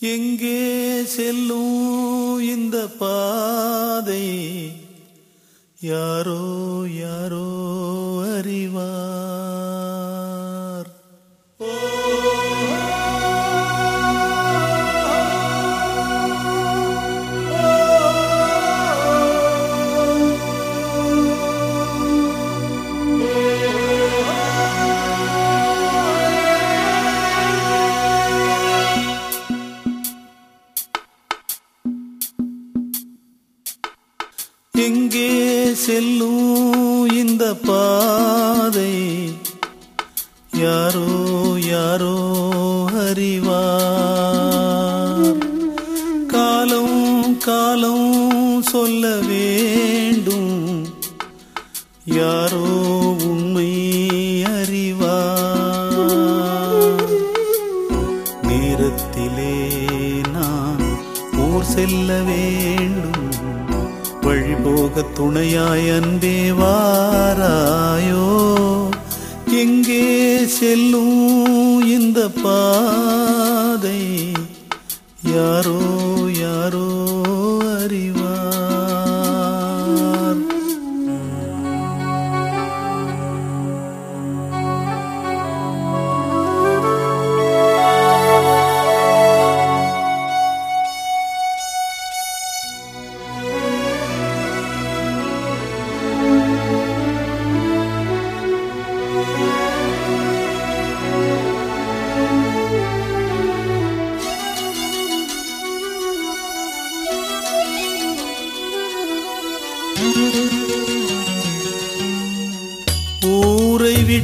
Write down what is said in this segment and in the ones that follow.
எங்கே செல்லும் இந்த பாதை? யாரோ யாரோ அறிவா எங்கே செல்லும் இந்த பாதை? யாரோ யாரோ அறிவா காலம் காலம் சொல்ல வேண்டும். யாரோ உண்மை அறிவா நேரத்திலே நான் ஊர் செல்ல வேண்டும். வழிபோக துணையாய் அன்பே வாராயோ. எங்கே செல்லும் இந்த பாதை? யாரோ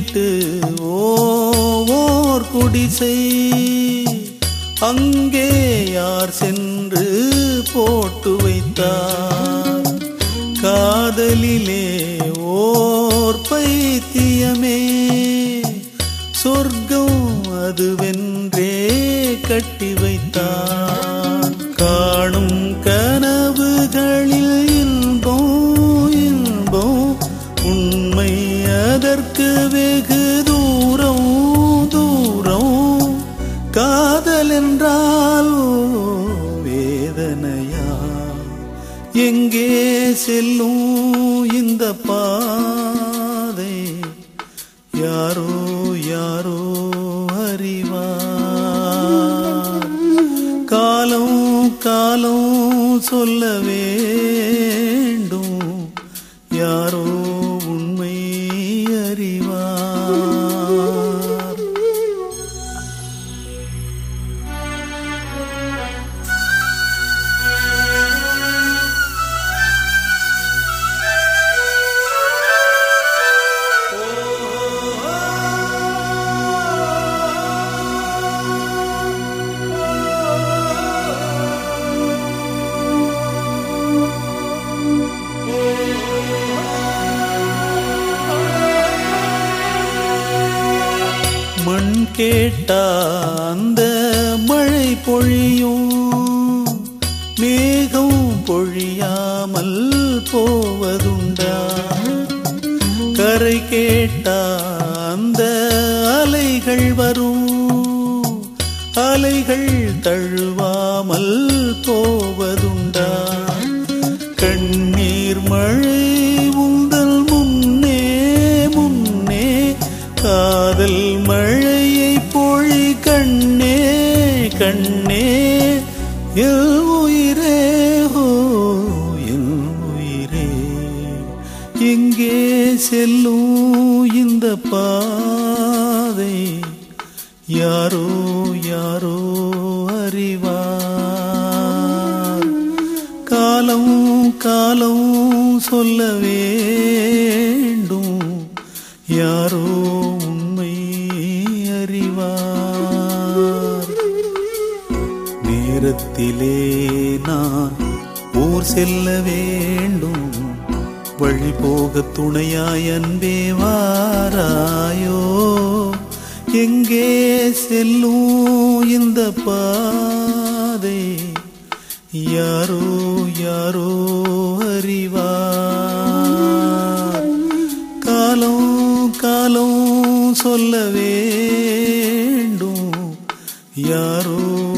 விட்டு ஓர் குடிசை. அங்கே யார் சென்று போட்டு வைத்தார்? காதலிலே ஓர் பைத்தியமே. சொர்க்கம் அதுவென்றே கட்டி வைத்தார். காணும் க எனக்கு வெகு தூரம் தூரம். காதல் என்றால் வேதனையா? எங்கே செல்லும் இந்த பாதை? யாரோ யாரோ அறிவா? காலம் காலம் சொல்ல வேண்டும். யாரோ கேட்டா அந்த மழை பொழியும். மேகம் பொழியாமல் போவதுண்டா. கரை கேட்டா அந்த அலைகள் வரும். அலைகள் தழுவாமல் போவதுண்டா. கண்ணீர் மழை கண்ணே எல் உயிரே ஹோ எல் உயிரே. எங்கே செல்லும் இந்த பாதை? யாரோ யாரோ அறிவார். காலம் காலம் சொல்ல வேண்டும். யாரோ நேரத்திலே நான் ஊர் செல்ல வேண்டும். வழி போக துணையாய் அன்பே வாராயோ. எங்கே செல்லும் இந்த பாதை? யாரோ யாரோ அறிவார். காலம் காலம் சொல்ல வேண்டும். யாரோ